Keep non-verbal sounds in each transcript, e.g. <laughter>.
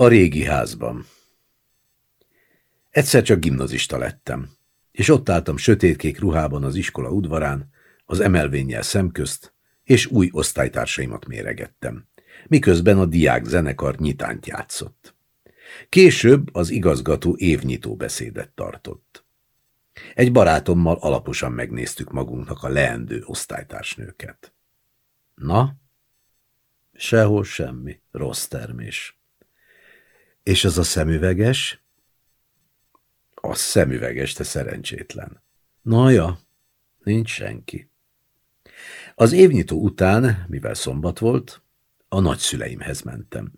A régi házban. Egyszer csak gimnazista lettem, és ott álltam sötétkék ruhában az iskola udvarán, az emelvénnyel szemközt, és új osztálytársaimat méregettem, miközben a diák zenekar nyitánt játszott. Később az igazgató évnyitó beszédet tartott. Egy barátommal alaposan megnéztük magunknak a leendő osztálytársnőket. Na? Sehol semmi, rossz termés. És az a szemüveges? A szemüveges, te szerencsétlen. Na ja, nincs senki. Az évnyitó után, mivel szombat volt, a nagyszüleimhez mentem.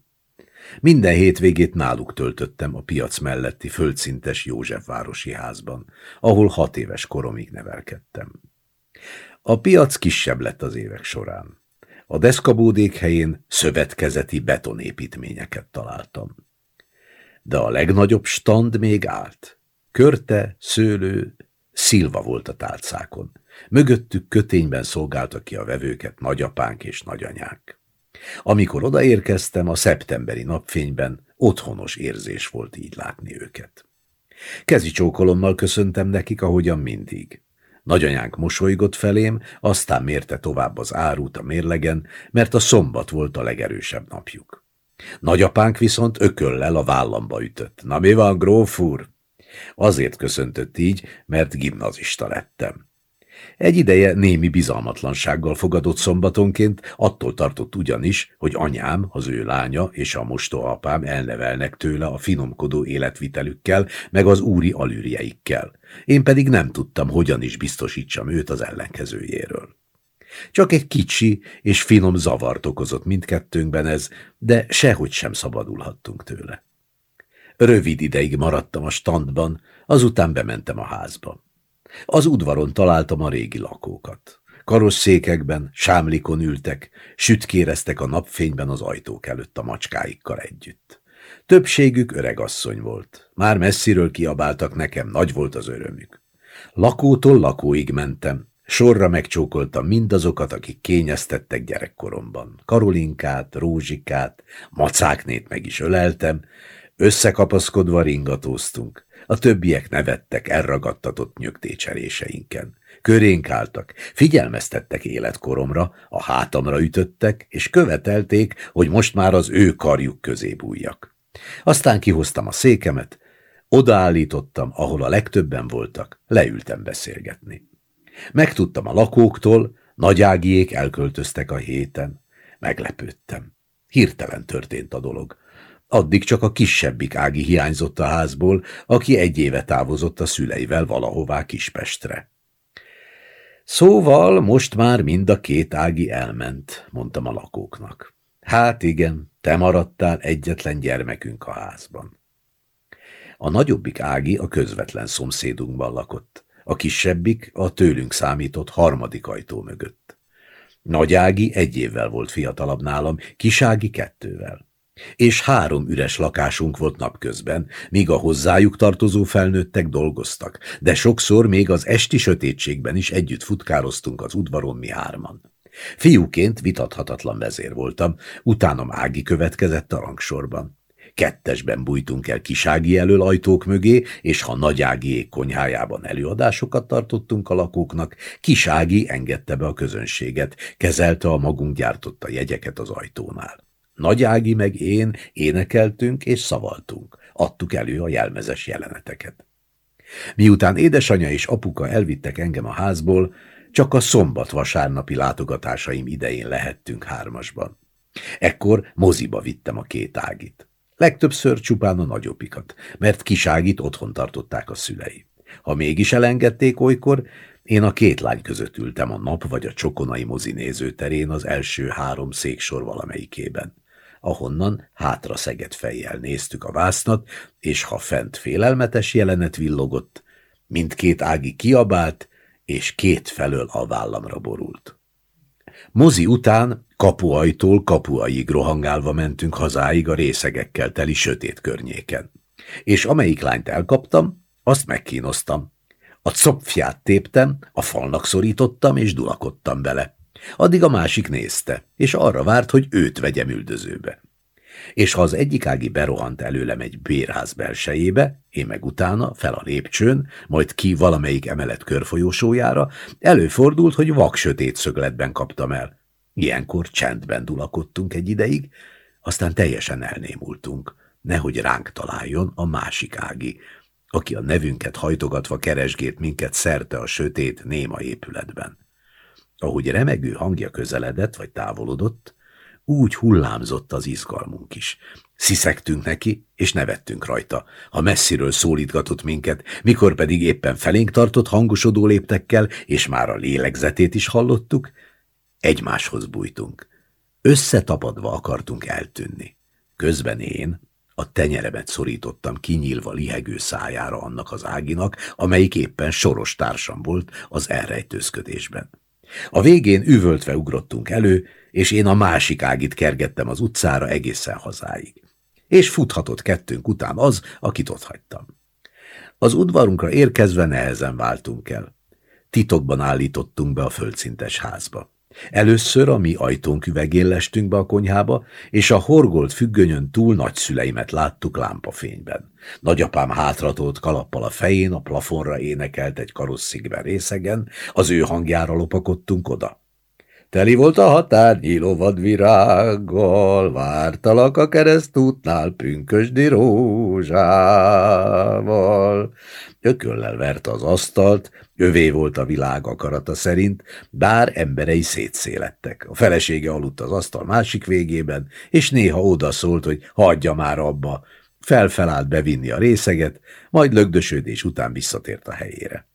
Minden hétvégét náluk töltöttem a piac melletti földszintes Józsefvárosi házban, ahol hat éves koromig nevelkedtem. A piac kisebb lett az évek során. A deszkabódék helyén szövetkezeti betonépítményeket találtam. De a legnagyobb stand még állt. Körte, szőlő, szilva volt a tálcákon. Mögöttük kötényben szolgáltak ki a vevőket nagyapánk és nagyanyák. Amikor odaérkeztem, a szeptemberi napfényben otthonos érzés volt így látni őket. Kezi csókolommal köszöntem nekik, ahogyan mindig. Nagyanyánk mosolygott felém, aztán mérte tovább az árut a mérlegen, mert a szombat volt a legerősebb napjuk. Nagyapánk viszont ököllel a vállamba ütött. Na mi van, gróf úr? Azért köszöntött így, mert gimnazista lettem. Egy ideje némi bizalmatlansággal fogadott szombatonként, attól tartott ugyanis, hogy anyám, az ő lánya és a mostoapám elnevelnek tőle a finomkodó életvitelükkel, meg az úri alűrjeikkel. Én pedig nem tudtam, hogyan is biztosítsam őt az ellenkezőjéről. Csak egy kicsi és finom zavart okozott mindkettőnkben ez, de sehogy sem szabadulhattunk tőle. Rövid ideig maradtam a standban, azután bementem a házba. Az udvaron találtam a régi lakókat. Karosszékekben, sámlikon ültek, sütkéreztek a napfényben az ajtók előtt a macskáikkal együtt. Többségük öregasszony volt. Már messziről kiabáltak nekem, nagy volt az örömük. Lakótól lakóig mentem, sorra megcsókoltam mindazokat, akik kényeztettek gyerekkoromban. Karolinkát, Rózsikát, macáknét meg is öleltem, összekapaszkodva ringatóztunk. A többiek nevettek elragadtatott nyögtécseréseinken. Körénk álltak, figyelmeztettek életkoromra, a hátamra ütöttek, és követelték, hogy most már az ő karjuk közé bújjak. Aztán kihoztam a székemet, odaállítottam, ahol a legtöbben voltak, leültem beszélgetni. Megtudtam a lakóktól, nagyágiék elköltöztek a héten. Meglepődtem. Hirtelen történt a dolog. Addig csak a kisebbik Ági hiányzott a házból, aki egy éve távozott a szüleivel valahová Kispestre. Szóval most már mind a két Ági elment, mondtam a lakóknak. Hát igen, te maradtál egyetlen gyermekünk a házban. A nagyobbik Ági a közvetlen szomszédunkban lakott, a kisebbik a tőlünk számított harmadik ajtó mögött. Nagy Ági egy évvel volt fiatalabb nálam, Kisági kettővel és három üres lakásunk volt napközben, míg a hozzájuk tartozó felnőttek dolgoztak, de sokszor még az esti sötétségben is együtt futkároztunk az udvaron mi hárman. Fiúként vitathatatlan vezér voltam, utána Ági következett a rangsorban. Kettesben bújtunk el kisági elől ajtók mögé, és ha Nagy Ágiék konyhájában előadásokat tartottunk a lakóknak, kisági engedte be a közönséget, kezelte a magunk gyártotta jegyeket az ajtónál. Nagy Ági meg én énekeltünk és szavaltunk, adtuk elő a jelmezes jeleneteket. Miután édesanyja és apuka elvittek engem a házból, csak a szombat-vasárnapi látogatásaim idején lehettünk hármasban. Ekkor moziba vittem a két ágit. Legtöbbször csupán a nagyobbikat, mert kiságit otthon tartották a szülei. Ha mégis elengedték olykor, én a két lány között ültem a nap vagy a csokonai mozi nézőterén az első három széksor valamelyikében ahonnan hátra szegett fejjel néztük a vásznat, és ha fent félelmetes jelenet villogott, mindkét ági kiabált, és két felől a vállamra borult. Mozi után kapuajtól kapuaig rohangálva mentünk hazáig a részegekkel teli sötét környéken. És amelyik lányt elkaptam, azt megkínoztam. A copfját téptem, a falnak szorítottam, és dulakodtam bele. Addig a másik nézte, és arra várt, hogy őt vegyem üldözőbe. És ha az egyik ági berohant előlem egy bérház belsejébe, én meg utána, fel a lépcsőn, majd ki valamelyik emelet körfolyósójára, előfordult, hogy vak sötét szögletben kaptam el. Ilyenkor csendben dulakodtunk egy ideig, aztán teljesen elnémultunk, nehogy ránk találjon a másik ági, aki a nevünket hajtogatva keresgét minket szerte a sötét, néma épületben. Ahogy remegő hangja közeledett vagy távolodott, úgy hullámzott az izgalmunk is. Sziszegtünk neki, és nevettünk rajta. Ha messziről szólítgatott minket, mikor pedig éppen felénk tartott hangosodó léptekkel, és már a lélegzetét is hallottuk, egymáshoz bújtunk. Összetapadva akartunk eltűnni. Közben én a tenyeremet szorítottam kinyílva lihegő szájára annak az áginak, amelyik éppen soros társam volt az elrejtőzködésben. A végén üvöltve ugrottunk elő, és én a másik ágit kergettem az utcára egészen hazáig. És futhatott kettőnk után az, akit ott hagytam. Az udvarunkra érkezve nehezen váltunk el. Titokban állítottunk be a földszintes házba. Először a mi ajtónk üvegén lestünk be a konyhába, és a horgolt függönyön túl nagyszüleimet láttuk lámpafényben. Nagyapám hátratolt kalappal a fején, a plafonra énekelt egy karosszigben részegen, az ő hangjára lopakodtunk oda. Teli volt a határ nyíló vadvirággal, vártalak a keresztútnál pünkösdi rózsával. Ököllel verte az asztalt, övé volt a világ akarata szerint, bár emberei szétszélettek. A felesége aludt az asztal másik végében, és néha odaszólt, hogy hagyja már abba. Felfelállt bevinni a részeget, majd lögdösödés után visszatért a helyére.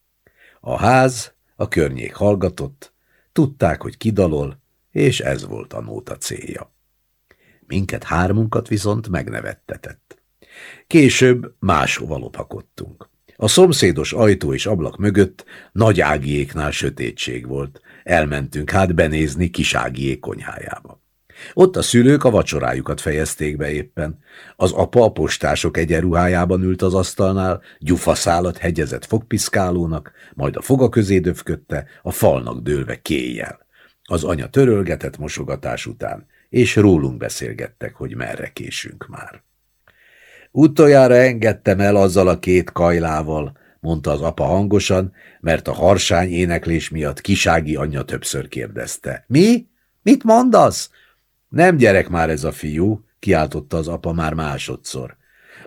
A ház, a környék hallgatott, tudták, hogy kidalol, és ez volt a nóta célja. Minket hármunkat viszont megnevettetett. Később máshova lopakodtunk. A szomszédos ajtó és ablak mögött nagy ágiéknál sötétség volt. Elmentünk hát benézni kiságiék konyhájába. Ott a szülők a vacsorájukat fejezték be éppen. Az apa a postások egyenruhájában ült az asztalnál, gyufaszálat hegyezett fogpiszkálónak, majd a foga közé döfködte, a falnak dőlve kéjjel. Az anya törölgetett mosogatás után, és rólunk beszélgettek, hogy merre késünk már. Utoljára engedtem el azzal a két kajlával, mondta az apa hangosan, mert a harsány éneklés miatt kisági anyja többször kérdezte. Mi? Mit mondasz? Nem gyerek már ez a fiú, kiáltotta az apa már másodszor.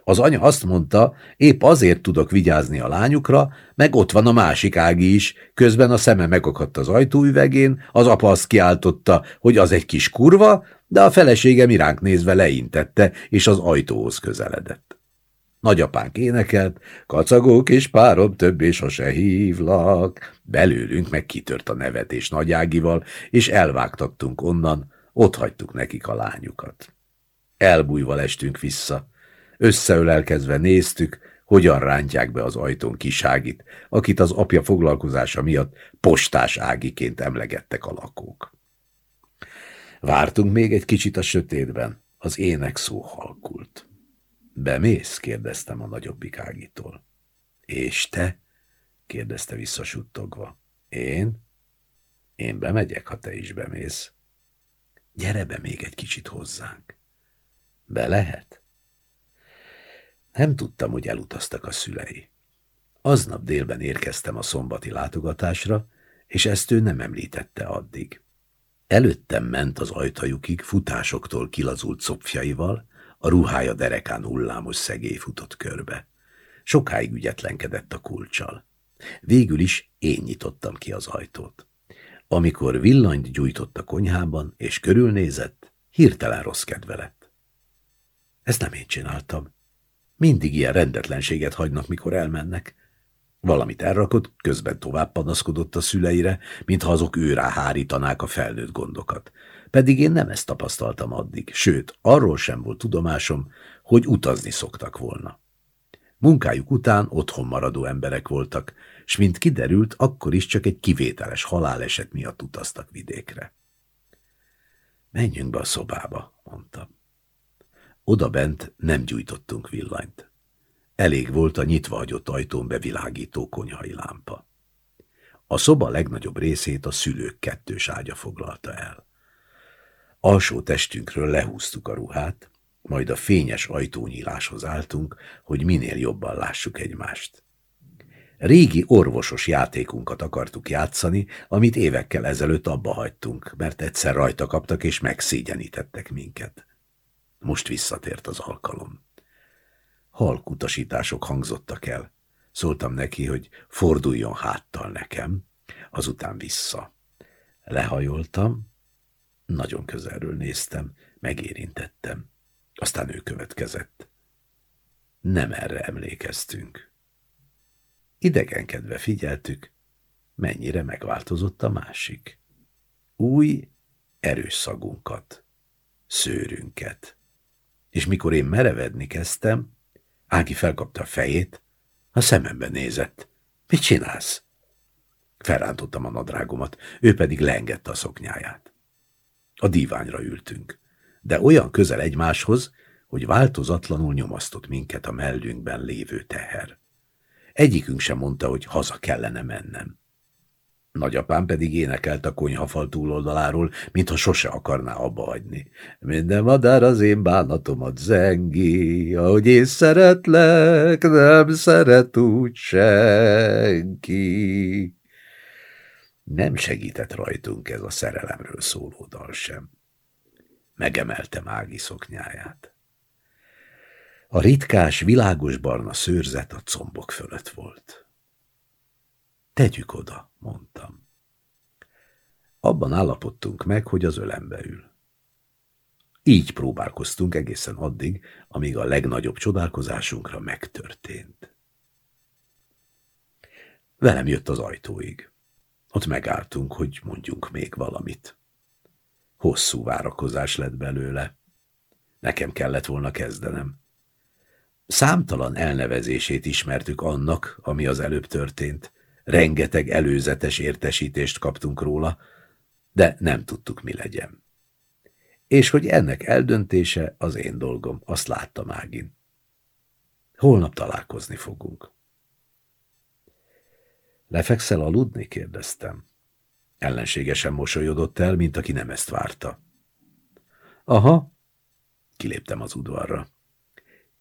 Az anya azt mondta, épp azért tudok vigyázni a lányukra, meg ott van a másik ági is, közben a szeme megakadt az ajtóüvegén, az apa azt kiáltotta, hogy az egy kis kurva, de a feleségem iránk nézve leintette, és az ajtóhoz közeledett. Nagyapánk énekelt, kacagó kis párom, többé sose hívlak. Belőlünk meg kitört a nevetés nagyágival, és elvágtattunk onnan, ott hagytuk nekik a lányukat. Elbújva lestünk vissza. Összeölelkezve néztük, hogyan rántják be az ajtón kiságit, akit az apja foglalkozása miatt postás ágiként emlegettek a lakók. Vártunk még egy kicsit a sötétben, az ének szó halkult. Bemész? kérdeztem a nagyobbik ágitól. És te? kérdezte visszasuttogva. Én? Én bemegyek, ha te is bemész. Gyere be még egy kicsit hozzánk. Be lehet? Nem tudtam, hogy elutaztak a szülei. Aznap délben érkeztem a szombati látogatásra, és ezt ő nem említette addig. Előttem ment az ajtajukig futásoktól kilazult szopfjaival, a ruhája derekán hullámos szegély futott körbe. Sokáig ügyetlenkedett a kulcsal. Végül is én nyitottam ki az ajtót. Amikor villanyt gyújtott a konyhában, és körülnézett, hirtelen rossz kedve lett. Ezt nem én csináltam. Mindig ilyen rendetlenséget hagynak, mikor elmennek. Valamit elrakott, közben tovább panaszkodott a szüleire, mintha azok őrá hárítanák a felnőtt gondokat. Pedig én nem ezt tapasztaltam addig, sőt, arról sem volt tudomásom, hogy utazni szoktak volna. Munkájuk után otthon maradó emberek voltak, s mint kiderült, akkor is csak egy kivételes haláleset miatt utaztak vidékre. Menjünk be a szobába, mondtam. Oda bent nem gyújtottunk villanyt. Elég volt a nyitva hagyott ajtón bevilágító konyhai lámpa. A szoba legnagyobb részét a szülők kettős ágya foglalta el. Alsó testünkről lehúztuk a ruhát, majd a fényes ajtónyíláshoz álltunk, hogy minél jobban lássuk egymást. Régi orvosos játékunkat akartuk játszani, amit évekkel ezelőtt abba hagytunk, mert egyszer rajta kaptak és megszégyenítettek minket. Most visszatért az alkalom. Halk utasítások hangzottak el. Szóltam neki, hogy forduljon háttal nekem, azután vissza. Lehajoltam, nagyon közelről néztem, megérintettem. Aztán ő következett. Nem erre emlékeztünk. Idegenkedve figyeltük, mennyire megváltozott a másik. Új, erős szagunkat, szőrünket. És mikor én merevedni kezdtem, Ági felkapta a fejét, a szemembe nézett. Mit csinálsz? Felrántottam a nadrágomat, ő pedig leengedte a szoknyáját. A díványra ültünk, de olyan közel egymáshoz, hogy változatlanul nyomasztott minket a mellünkben lévő teher. Egyikünk sem mondta, hogy haza kellene mennem. Nagyapám pedig énekelt a konyhafal túloldaláról, mintha sose akarná abba hagyni. Minden madár az én bánatomat zengi, ahogy én szeretlek, nem szeret úgy senki. Nem segített rajtunk ez a szerelemről szóló dal sem. Megemelte Ági szoknyáját. A ritkás, világos barna szőrzet a combok fölött volt. Tegyük oda, mondtam. Abban állapodtunk meg, hogy az ölembe ül. Így próbálkoztunk egészen addig, amíg a legnagyobb csodálkozásunkra megtörtént. Velem jött az ajtóig. Ott megálltunk, hogy mondjunk még valamit. Hosszú várakozás lett belőle. Nekem kellett volna kezdenem. Számtalan elnevezését ismertük annak, ami az előbb történt. Rengeteg előzetes értesítést kaptunk róla, de nem tudtuk, mi legyen. És hogy ennek eldöntése az én dolgom, azt láttam Ágin. Holnap találkozni fogunk. Lefekszel aludni? kérdeztem. Ellenségesen mosolyodott el, mint aki nem ezt várta. Aha, kiléptem az udvarra.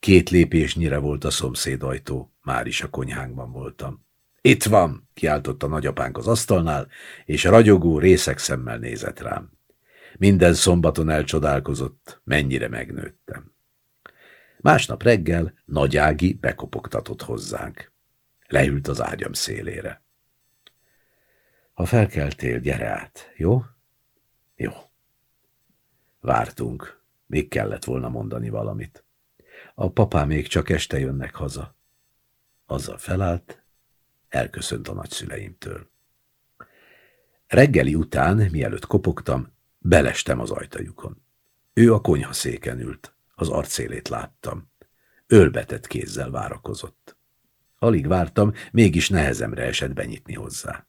Két lépésnyire volt a szomszéd ajtó, már is a konyhánkban voltam. Itt van, kiáltotta nagyapánk az asztalnál, és ragyogó részek szemmel nézett rám. Minden szombaton elcsodálkozott, mennyire megnőttem. Másnap reggel Nagy Ági bekopogtatott hozzánk. Leült az ágyam szélére. Ha felkeltél, gyere át, jó? Jó. Vártunk, még kellett volna mondani valamit. A papá még csak este jönnek haza. Azzal felállt, elköszönt a nagyszüleimtől. Reggeli után, mielőtt kopogtam, belestem az ajtajukon. Ő a konyhaszéken ült, az arcélét láttam. Ölbetett kézzel várakozott. Alig vártam, mégis nehezemre esett benyitni hozzá.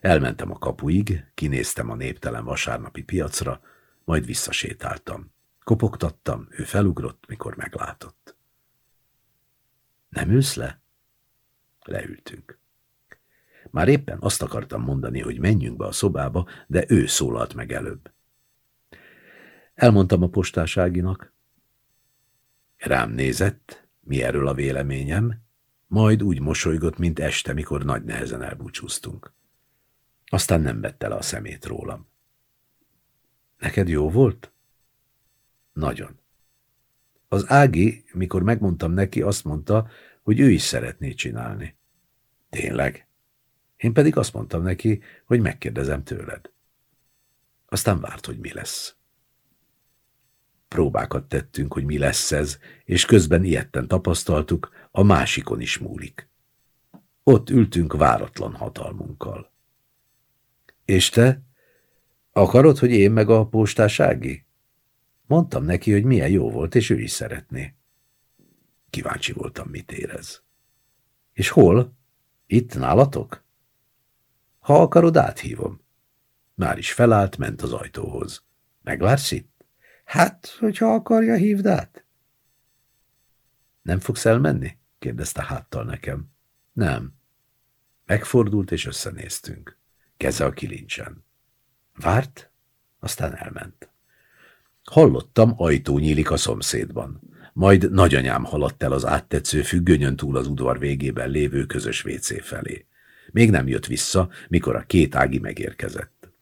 Elmentem a kapuig, kinéztem a néptelen vasárnapi piacra, majd visszasétáltam. Kopogtattam, ő felugrott, mikor meglátott. Nem ülsz le? Leültünk. Már éppen azt akartam mondani, hogy menjünk be a szobába, de ő szólalt meg előbb. Elmondtam a postáságinak. Rám nézett, mi erről a véleményem, majd úgy mosolygott, mint este, mikor nagy nehezen elbúcsúztunk. Aztán nem vette le a szemét rólam. Neked jó volt? Nagyon. Az Ági, mikor megmondtam neki, azt mondta, hogy ő is szeretné csinálni. Tényleg? Én pedig azt mondtam neki, hogy megkérdezem tőled. Aztán várt, hogy mi lesz. Próbákat tettünk, hogy mi lesz ez, és közben ilyetten tapasztaltuk, a másikon is múlik. Ott ültünk váratlan hatalmunkkal. És te? Akarod, hogy én meg a postásági? Mondtam neki, hogy milyen jó volt, és ő is szeretné. Kíváncsi voltam, mit érez. És hol? Itt nálatok? Ha akarod, áthívom. Már is felállt, ment az ajtóhoz. Megvársz itt? Hát, hogyha akarja, hívd át. Nem fogsz elmenni? kérdezte háttal nekem. Nem. Megfordult, és összenéztünk. Keze a kilincsen. Várt, aztán elment. Hallottam, ajtó nyílik a szomszédban. Majd nagyanyám haladt el az áttetsző függönyön túl az udvar végében lévő közös WC felé. Még nem jött vissza, mikor a két Ági megérkezett.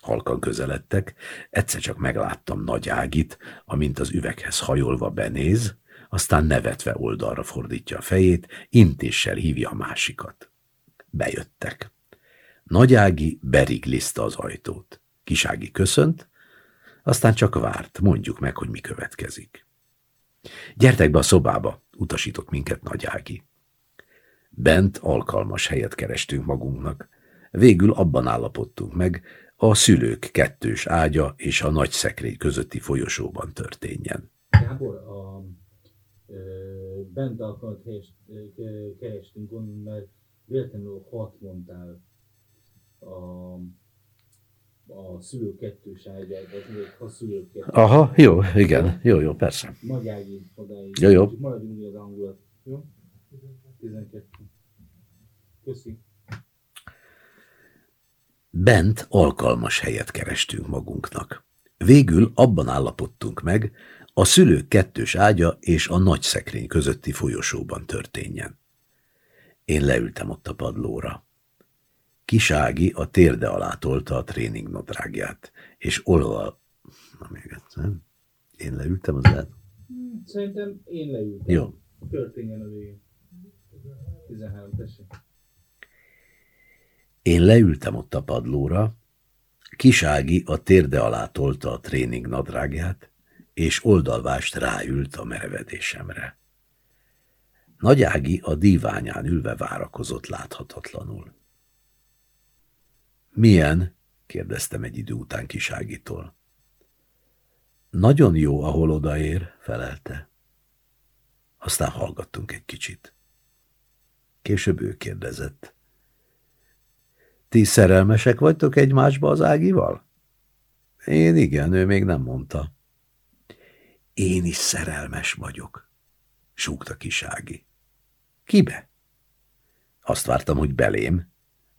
Halkan közeledtek, egyszer csak megláttam nagy Ágit, amint az üveghez hajolva benéz, aztán nevetve oldalra fordítja a fejét, intéssel hívja a másikat. Bejöttek. Nagy Ági berigliszta az ajtót. Kisági köszönt, aztán csak várt, mondjuk meg, hogy mi következik. Gyertek be a szobába, utasított minket Nagy Ági. Bent alkalmas helyet kerestünk magunknak. Végül abban állapodtunk meg, a szülők kettős ágya és a nagy szekrény közötti folyosóban történjen. Gábor, a, ö, bent alkalmat kerestünk onnan, mert véletlenül hat mondtál a, a szülő kettős ágya, vagy ha szülő kettős. Aha, jó, igen, jó, jó, persze. Nagy ági odáig. Jó, jó. Maradjunk az angolat. Jó? 12. Köszi. Bent alkalmas helyet kerestünk magunknak. Végül abban állapodtunk meg, a szülők kettős ágya és a nagy szekrény közötti folyosóban történjen. Én leültem ott a padlóra. Kisági a térde alá tolta a tréningnadrágját, és olval... Na még egyszer. Én leültem az el... Szerintem én leültem. Jó. Történjen a végén. 13, tessék. Én leültem ott a padlóra, Kisági a térde alá tolta a tréning nadrágját, és oldalvást ráült a merevedésemre. Nagyági a díványán ülve várakozott láthatatlanul. Milyen? kérdeztem egy idő után Kiságitól. Nagyon jó, ahol odaér, felelte. Aztán hallgattunk egy kicsit. Később ő kérdezett. Ti szerelmesek vagytok egymásba az Ágival? Én igen, ő még nem mondta. Én is szerelmes vagyok, súgta kisági. Kibe? Azt vártam, hogy belém,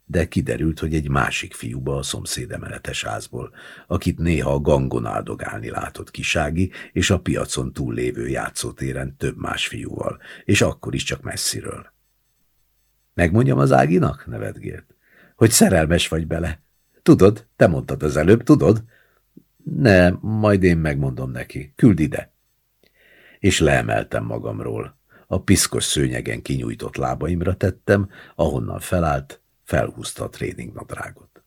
de kiderült, hogy egy másik fiúba a szomszéd emeletes házból, akit néha a gangon áldogálni látott kisági, és a piacon túllévő játszótéren több más fiúval, és akkor is csak messziről. Megmondjam az Áginak? nevetgélt. Hogy szerelmes vagy bele. Tudod, te mondtad az előbb, tudod? Ne, majd én megmondom neki. Küld ide. És leemeltem magamról. A piszkos szőnyegen kinyújtott lábaimra tettem, ahonnan felállt, felhúzta a tréningnadrágot.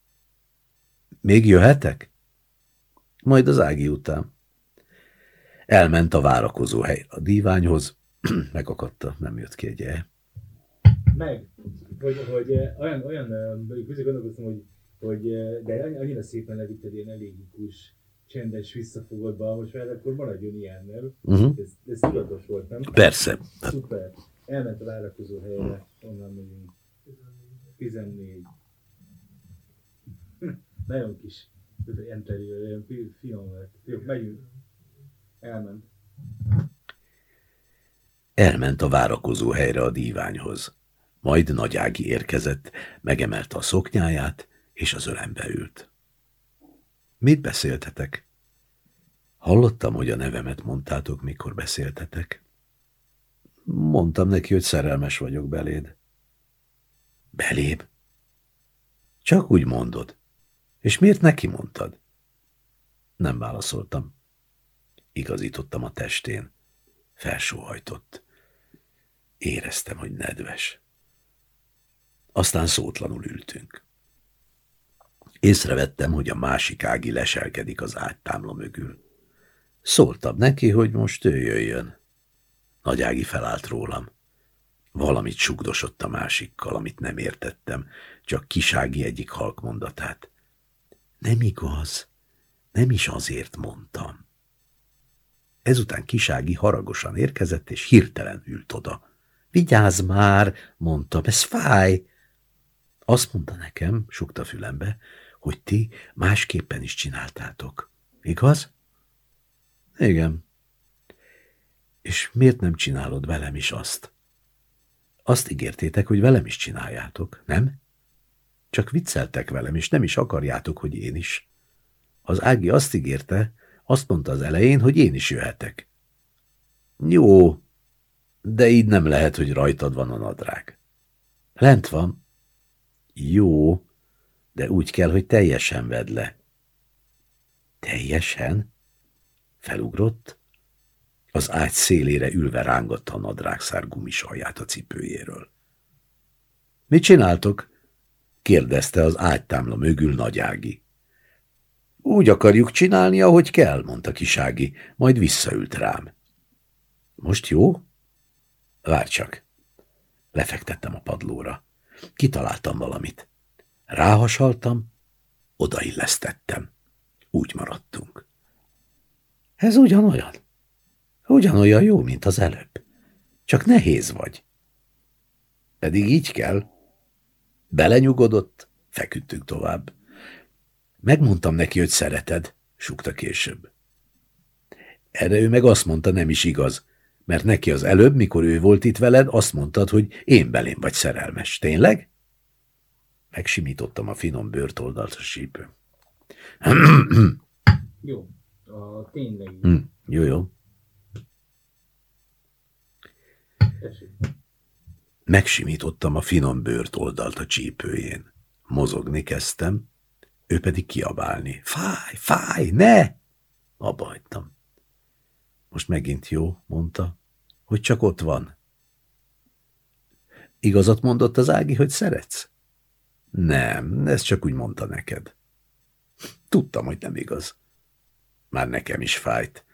Még jöhetek? Majd az Ági után. Elment a várakozó hely a díványhoz, <clears throat> megakadta, nem jött ki egy el. Meg, hogy, hogy eh, olyan, olyan eh, közé gondolkoztam, hogy, hogy eh, de annyira szépen levitted ilyen elégikus, csendes visszafogodba, most már akkor maradjon ilyen, nem? Uh-huh. Ez, ez tudatos volt, nem? Persze. Szuper. Elment a várakozó helyre, onnan megyünk. 14. <laughs> Nagyon kis olyan fi- finom lett. Jó, megyünk. Elment. Elment a várakozó helyre a díványhoz. Majd Nagyági érkezett, megemelte a szoknyáját, és az ölembe ült. Mit beszéltetek? Hallottam, hogy a nevemet mondtátok, mikor beszéltetek. Mondtam neki, hogy szerelmes vagyok beléd. Beléd? Csak úgy mondod. És miért neki mondtad? Nem válaszoltam. Igazítottam a testén. Felsóhajtott. Éreztem, hogy nedves. Aztán szótlanul ültünk. Észrevettem, hogy a másik ági leselkedik az ágytámla mögül. Szóltam neki, hogy most ő jöjjön. Nagy ági felállt rólam. Valamit sugdosott a másikkal, amit nem értettem, csak kisági egyik halk mondatát. Nem igaz, nem is azért mondtam. Ezután kisági haragosan érkezett, és hirtelen ült oda. Vigyázz már, mondtam, ez fáj. Azt mondta nekem, sukta fülembe, hogy ti másképpen is csináltátok. Igaz? Igen. És miért nem csinálod velem is azt? Azt ígértétek, hogy velem is csináljátok, nem? Csak vicceltek velem, és nem is akarjátok, hogy én is. Az Ági azt ígérte, Azt mondta az elején, hogy én is jöhetek. Jó, de így nem lehet, hogy rajtad van a nadrág. Lent van. Jó, de úgy kell, hogy teljesen vedd le. Teljesen? Felugrott? Az ágy szélére ülve rángatta a nadrágszár gumisalját a cipőjéről. Mit csináltok? kérdezte az ágytámla mögül nagyági. Úgy akarjuk csinálni, ahogy kell, mondta kisági, majd visszaült rám. Most jó? Várj csak. Lefektettem a padlóra. Kitaláltam valamit. Ráhasaltam, odaillesztettem. Úgy maradtunk. Ez ugyanolyan. Ugyanolyan jó, mint az előbb. Csak nehéz vagy. Pedig így kell. Belenyugodott, feküdtünk tovább. Megmondtam neki, hogy szereted, sukta később. Erre ő meg azt mondta, nem is igaz, mert neki az előbb, mikor ő volt itt veled, azt mondtad, hogy én belém vagy szerelmes. Tényleg? Megsimítottam a finom bőrtoldalt a sípő. Jó, a tényleg. Hm, jó, jó. Megsimítottam a finom bőrt oldalt a csípőjén. Mozogni kezdtem, ő pedig kiabálni. Fáj, fáj, ne! Abba hagytam. Most megint jó, mondta, hogy csak ott van. Igazat mondott az Ági, hogy szeretsz? Nem, ez csak úgy mondta neked. Tudtam, hogy nem igaz. Már nekem is fájt.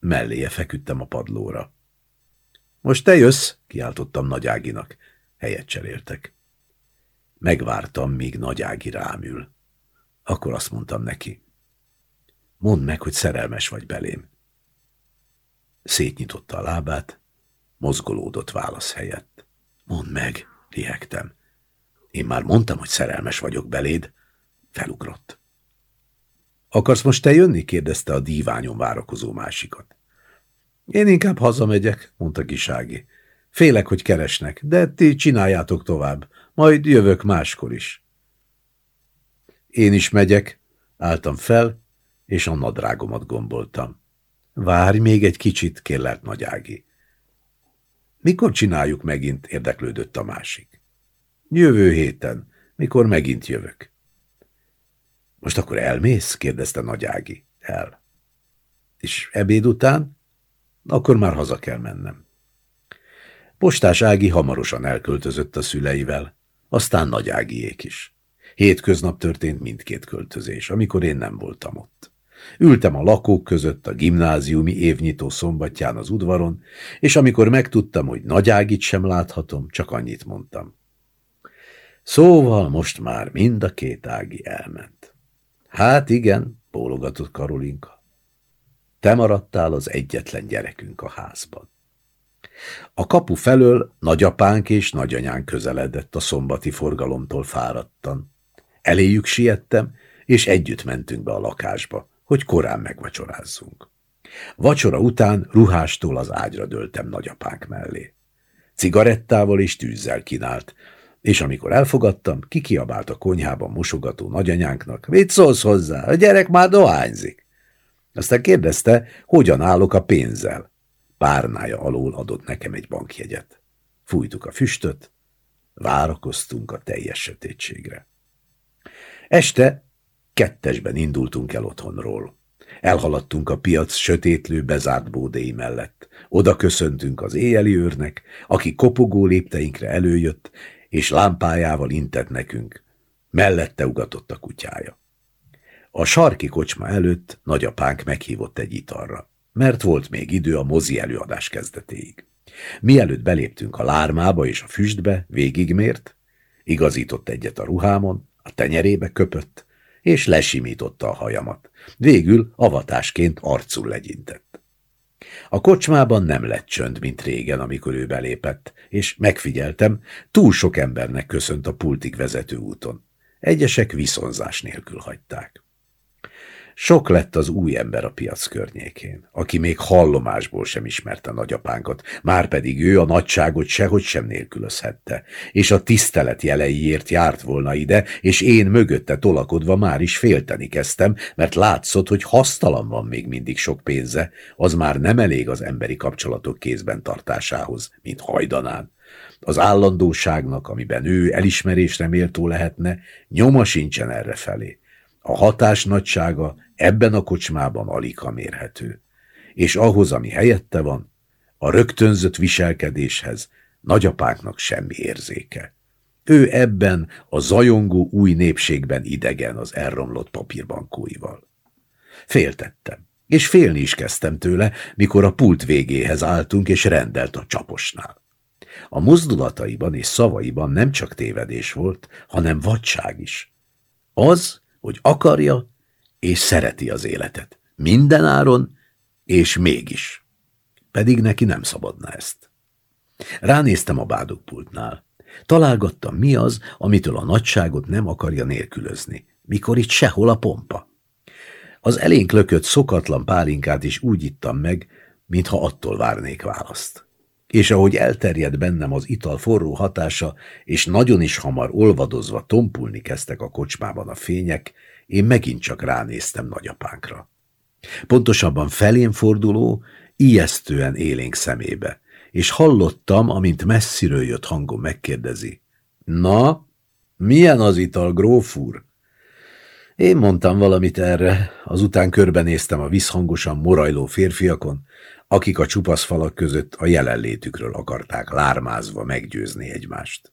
Melléje feküdtem a padlóra. Most te jössz, kiáltottam Nagy Áginak. Helyet cseréltek. Megvártam, míg Nagy Ági rámül. Akkor azt mondtam neki. Mondd meg, hogy szerelmes vagy belém. Szétnyitotta a lábát, mozgolódott válasz helyett. Mondd meg, lihegtem. Én már mondtam, hogy szerelmes vagyok beléd. Felugrott. Akarsz most te jönni? kérdezte a díványon várakozó másikat. Én inkább hazamegyek, mondta Kisági. Félek, hogy keresnek, de ti csináljátok tovább, majd jövök máskor is. Én is megyek, álltam fel, és a nadrágomat gomboltam. Várj még egy kicsit, kérlelt Nagyági. Mikor csináljuk megint, érdeklődött a másik. Jövő héten, mikor megint jövök. Most akkor elmész? kérdezte Nagyági. El. És ebéd után? Akkor már haza kell mennem. Postás Ági hamarosan elköltözött a szüleivel, aztán Nagy Ágiék is. Hétköznap történt mindkét költözés, amikor én nem voltam ott. Ültem a lakók között a gimnáziumi évnyitó szombatján az udvaron, és amikor megtudtam, hogy Nagy Ágit sem láthatom, csak annyit mondtam. Szóval most már mind a két Ági elment. Hát igen, bólogatott Karolinka. Te maradtál az egyetlen gyerekünk a házban. A kapu felől nagyapánk és nagyanyánk közeledett a szombati forgalomtól fáradtan. Eléjük siettem, és együtt mentünk be a lakásba, hogy korán megvacsorázzunk. Vacsora után ruhástól az ágyra döltem nagyapánk mellé. Cigarettával és tűzzel kínált, és amikor elfogadtam, kikiabált a konyhában mosogató nagyanyánknak, mit szólsz hozzá, a gyerek már dohányzik. Aztán kérdezte, hogyan állok a pénzzel. Párnája alól adott nekem egy bankjegyet. Fújtuk a füstöt, várakoztunk a teljes sötétségre. Este kettesben indultunk el otthonról. Elhaladtunk a piac sötétlő, bezárt bódéi mellett. Oda köszöntünk az éjeli őrnek, aki kopogó lépteinkre előjött, és lámpájával intett nekünk. Mellette ugatott a kutyája. A sarki kocsma előtt nagyapánk meghívott egy italra, mert volt még idő a mozi előadás kezdetéig. Mielőtt beléptünk a lármába és a füstbe, végigmért, igazított egyet a ruhámon, a tenyerébe köpött, és lesimította a hajamat. Végül avatásként arcul legyintett. A kocsmában nem lett csönd, mint régen, amikor ő belépett, és megfigyeltem, túl sok embernek köszönt a pultig vezető úton. Egyesek viszonzás nélkül hagyták. Sok lett az új ember a piac környékén, aki még hallomásból sem ismerte nagyapánkat, már pedig ő a nagyságot sehogy sem nélkülözhette, és a tisztelet jeleiért járt volna ide, és én mögötte tolakodva már is félteni kezdtem, mert látszott, hogy hasztalan van még mindig sok pénze, az már nem elég az emberi kapcsolatok kézben tartásához, mint hajdanán. Az állandóságnak, amiben ő elismerésre méltó lehetne, nyoma sincsen erre felé. A hatás nagysága ebben a kocsmában alig mérhető. És ahhoz, ami helyette van, a rögtönzött viselkedéshez nagyapáknak semmi érzéke. Ő ebben a zajongó új népségben idegen az elromlott papírbankóival. Féltettem, és félni is kezdtem tőle, mikor a pult végéhez álltunk, és rendelt a csaposnál. A mozdulataiban és szavaiban nem csak tévedés volt, hanem vadság is. Az, hogy akarja és szereti az életet. Minden áron, és mégis. Pedig neki nem szabadna ezt. Ránéztem a bádogpultnál. Találgattam, mi az, amitől a nagyságot nem akarja nélkülözni, mikor itt sehol a pompa. Az elénk lökött szokatlan pálinkát is úgy ittam meg, mintha attól várnék választ és ahogy elterjed bennem az ital forró hatása, és nagyon is hamar olvadozva tompulni kezdtek a kocsmában a fények, én megint csak ránéztem nagyapánkra. Pontosabban felén forduló, ijesztően élénk szemébe, és hallottam, amint messziről jött hangon megkérdezi. Na, milyen az ital, gróf úr? Én mondtam valamit erre, azután körbenéztem a visszhangosan morajló férfiakon, akik a csupasz falak között a jelenlétükről akarták lármázva meggyőzni egymást.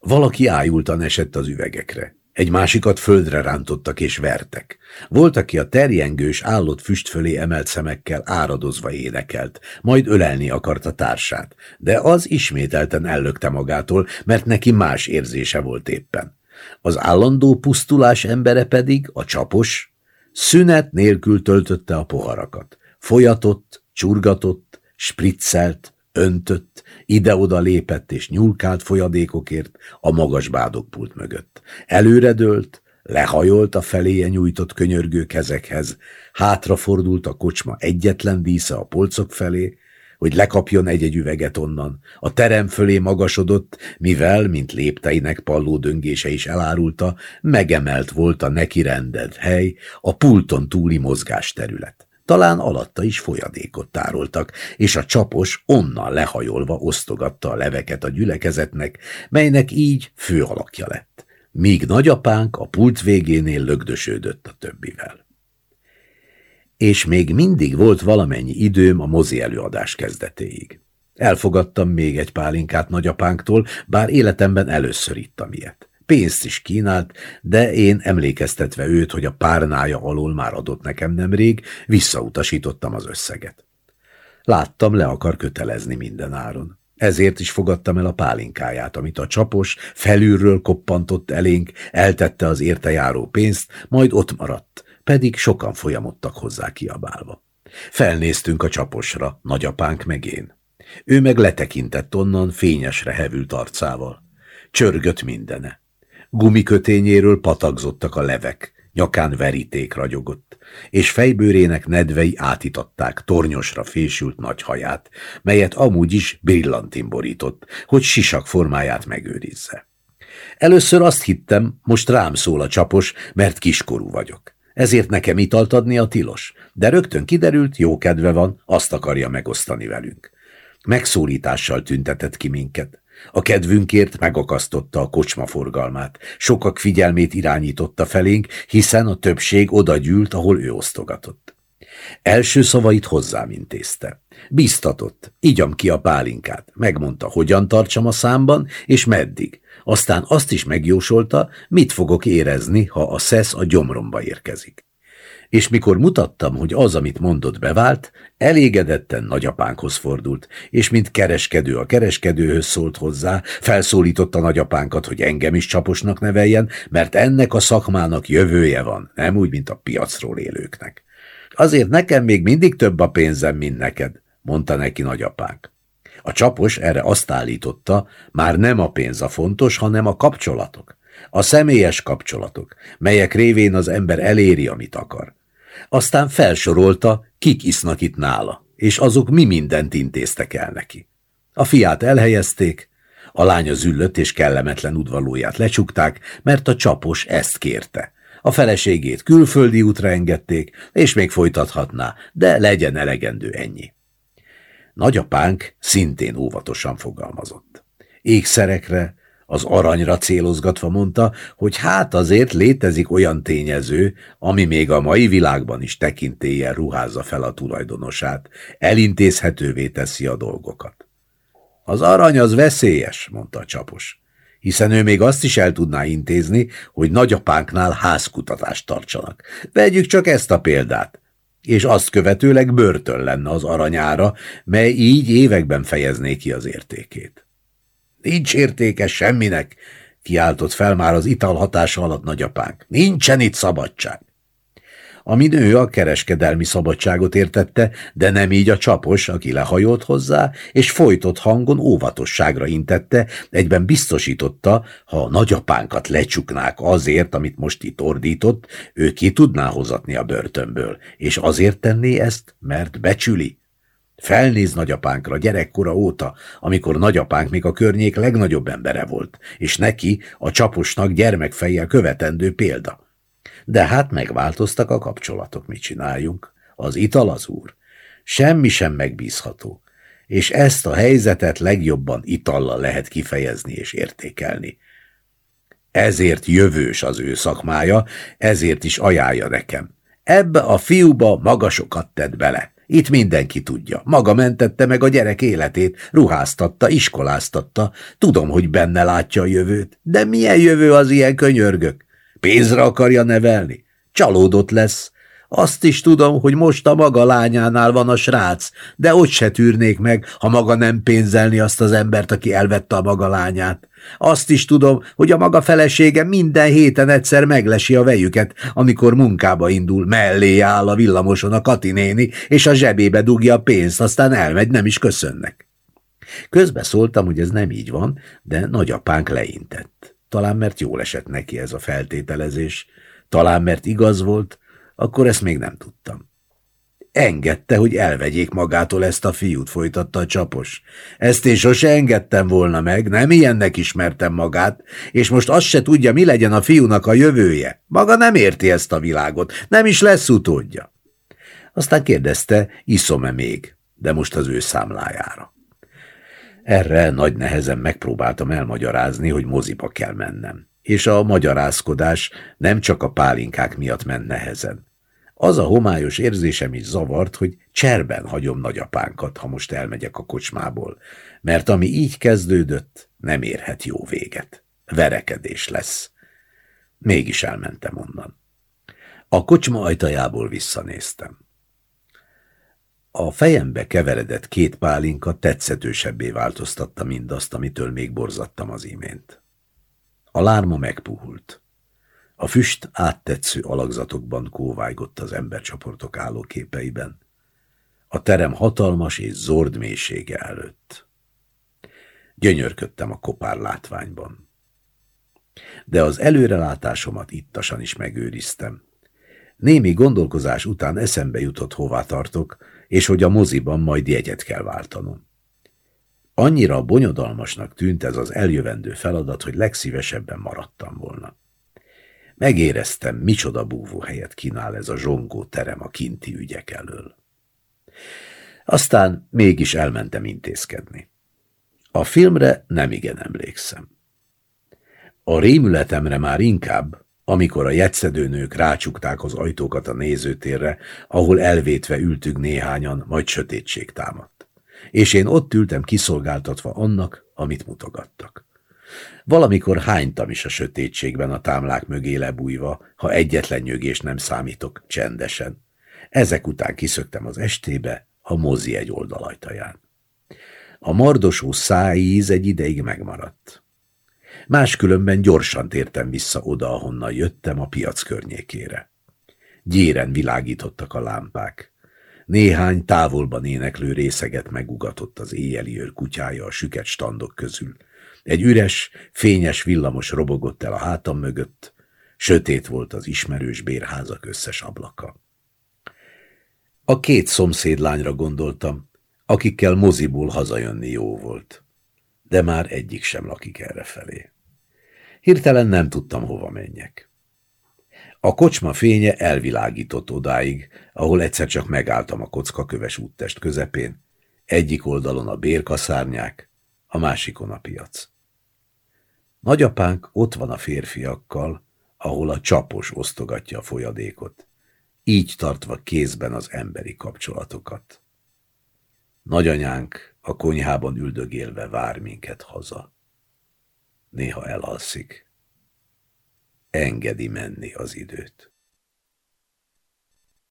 Valaki ájultan esett az üvegekre. Egy másikat földre rántottak és vertek. Volt, aki a terjengős, állott füst fölé emelt szemekkel áradozva énekelt, majd ölelni akarta társát, de az ismételten ellökte magától, mert neki más érzése volt éppen. Az állandó pusztulás embere pedig, a csapos, szünet nélkül töltötte a poharakat. Folyatott, csurgatott, spriccelt, öntött, ide-oda lépett és nyúlkált folyadékokért a magas bádogpult mögött. Előredőlt, lehajolt a feléje nyújtott könyörgő kezekhez, hátrafordult a kocsma egyetlen dísze a polcok felé, hogy lekapjon egy-egy üveget onnan. A terem fölé magasodott, mivel, mint lépteinek palló döngése is elárulta, megemelt volt a neki rendelt hely, a pulton túli mozgásterület. Talán alatta is folyadékot tároltak, és a csapos onnan lehajolva osztogatta a leveket a gyülekezetnek, melynek így fő alakja lett, míg nagyapánk a pult végénél lögdösődött a többivel. És még mindig volt valamennyi időm a mozi előadás kezdetéig. Elfogadtam még egy pálinkát nagyapánktól, bár életemben először ittam ilyet. Pénzt is kínált, de én emlékeztetve őt, hogy a párnája alól már adott nekem nemrég, visszautasítottam az összeget. Láttam, le akar kötelezni minden áron. Ezért is fogadtam el a pálinkáját, amit a csapos felülről koppantott elénk, eltette az érte járó pénzt, majd ott maradt, pedig sokan folyamodtak hozzá kiabálva. Felnéztünk a csaposra, nagyapánk meg én. Ő meg letekintett onnan fényesre hevült arcával. Csörgött mindene. Gumikötényéről patagzottak a levek, nyakán veríték ragyogott, és fejbőrének nedvei átitatták tornyosra fésült nagy haját, melyet amúgy is brillantin borított, hogy sisak formáját megőrizze. Először azt hittem, most rám szól a csapos, mert kiskorú vagyok. Ezért nekem italt adni a tilos, de rögtön kiderült, jó kedve van, azt akarja megosztani velünk. Megszólítással tüntetett ki minket. A kedvünkért megakasztotta a kocsma forgalmát. Sokak figyelmét irányította felénk, hiszen a többség oda gyűlt, ahol ő osztogatott. Első szavait hozzám intézte. Bíztatott, igyam ki a pálinkát, megmondta, hogyan tartsam a számban, és meddig. Aztán azt is megjósolta, mit fogok érezni, ha a szesz a gyomromba érkezik és mikor mutattam, hogy az, amit mondott, bevált, elégedetten nagyapánkhoz fordult, és mint kereskedő a kereskedőhöz szólt hozzá, felszólította nagyapánkat, hogy engem is csaposnak neveljen, mert ennek a szakmának jövője van, nem úgy, mint a piacról élőknek. Azért nekem még mindig több a pénzem, mint neked, mondta neki nagyapánk. A csapos erre azt állította, már nem a pénz a fontos, hanem a kapcsolatok. A személyes kapcsolatok, melyek révén az ember eléri, amit akar. Aztán felsorolta, kik isznak itt nála, és azok mi mindent intéztek el neki. A fiát elhelyezték, a lánya züllött és kellemetlen udvalóját lecsukták, mert a csapos ezt kérte. A feleségét külföldi útra engedték, és még folytathatná, de legyen elegendő ennyi. Nagyapánk szintén óvatosan fogalmazott. Ékszerekre, az aranyra célozgatva mondta, hogy hát azért létezik olyan tényező, ami még a mai világban is tekintélyen ruházza fel a tulajdonosát, elintézhetővé teszi a dolgokat. Az arany az veszélyes, mondta a csapos, hiszen ő még azt is el tudná intézni, hogy nagyapánknál házkutatást tartsanak. Vegyük csak ezt a példát és azt követőleg börtön lenne az aranyára, mely így években fejezné ki az értékét. Nincs értéke semminek, kiáltott fel már az ital hatása alatt nagyapánk. Nincsen itt szabadság. Ami nő a kereskedelmi szabadságot értette, de nem így a csapos, aki lehajolt hozzá, és folytott hangon óvatosságra intette, egyben biztosította, ha a nagyapánkat lecsuknák azért, amit most itt ordított, ő ki tudná hozatni a börtönből, és azért tenné ezt, mert becsüli. Felnéz nagyapánkra gyerekkora óta, amikor nagyapánk még a környék legnagyobb embere volt, és neki, a csaposnak gyermekfejjel követendő példa. De hát megváltoztak a kapcsolatok, mit csináljunk? Az ital az úr. Semmi sem megbízható. És ezt a helyzetet legjobban itallal lehet kifejezni és értékelni. Ezért jövős az ő szakmája, ezért is ajánlja nekem. Ebbe a fiúba magasokat tett bele. Itt mindenki tudja. Maga mentette meg a gyerek életét, ruháztatta, iskoláztatta. Tudom, hogy benne látja a jövőt. De milyen jövő az ilyen könyörgök? Pénzre akarja nevelni? Csalódott lesz. Azt is tudom, hogy most a maga lányánál van a srác, de ott se tűrnék meg, ha maga nem pénzelni azt az embert, aki elvette a maga lányát. Azt is tudom, hogy a maga felesége minden héten egyszer meglesi a vejüket, amikor munkába indul, mellé áll a villamoson a Kati néni, és a zsebébe dugja a pénzt, aztán elmegy, nem is köszönnek. Közbe szóltam, hogy ez nem így van, de nagyapánk leintett. Talán mert jól esett neki ez a feltételezés, talán mert igaz volt, akkor ezt még nem tudtam. Engedte, hogy elvegyék magától ezt a fiút, folytatta a csapos. Ezt én sose engedtem volna meg, nem ilyennek ismertem magát, és most azt se tudja, mi legyen a fiúnak a jövője. Maga nem érti ezt a világot, nem is lesz utódja. Aztán kérdezte, iszom-e még, de most az ő számlájára. Erre nagy nehezen megpróbáltam elmagyarázni, hogy moziba kell mennem. És a magyarázkodás nem csak a pálinkák miatt ment nehezen. Az a homályos érzésem is zavart, hogy cserben hagyom nagyapánkat, ha most elmegyek a kocsmából, mert ami így kezdődött, nem érhet jó véget. Verekedés lesz. Mégis elmentem onnan. A kocsma ajtajából visszanéztem. A fejembe keveredett két pálinka tetszetősebbé változtatta mindazt, amitől még borzattam az imént. A lárma megpuhult. A füst áttetsző alakzatokban kóvájgott az embercsoportok állóképeiben. A terem hatalmas és zord mélysége előtt. Gyönyörködtem a kopár látványban. De az előrelátásomat ittasan is megőriztem. Némi gondolkozás után eszembe jutott, hová tartok, és hogy a moziban majd jegyet kell váltanom. Annyira bonyodalmasnak tűnt ez az eljövendő feladat, hogy legszívesebben maradtam volna. Megéreztem, micsoda helyet kínál ez a zsongó terem a kinti ügyek elől. Aztán mégis elmentem intézkedni. A filmre nem igen emlékszem. A rémületemre már inkább, amikor a jetszedőnők rácsukták az ajtókat a nézőtérre, ahol elvétve ültünk néhányan, majd sötétség támadt. És én ott ültem kiszolgáltatva annak, amit mutogattak. Valamikor hánytam is a sötétségben a támlák mögé lebújva, ha egyetlen nyögés nem számítok, csendesen. Ezek után kiszöktem az estébe, a mozi egy oldalajtaján. A mardosó szájíz egy ideig megmaradt. Máskülönben gyorsan tértem vissza oda, ahonnan jöttem, a piac környékére. Gyéren világítottak a lámpák. Néhány távolban éneklő részeget megugatott az éjjeli őr kutyája a süket standok közül. Egy üres, fényes villamos robogott el a hátam mögött, sötét volt az ismerős bérházak összes ablaka. A két szomszédlányra gondoltam, akikkel moziból hazajönni jó volt, de már egyik sem lakik errefelé. Hirtelen nem tudtam, hova menjek. A kocsma fénye elvilágított odáig, ahol egyszer csak megálltam a kockaköves úttest közepén, egyik oldalon a bérkaszárnyák, a másikon a piac. Nagyapánk ott van a férfiakkal, ahol a csapos osztogatja a folyadékot, így tartva kézben az emberi kapcsolatokat. Nagyanyánk a konyhában üldögélve vár minket haza. Néha elalszik. Engedi menni az időt.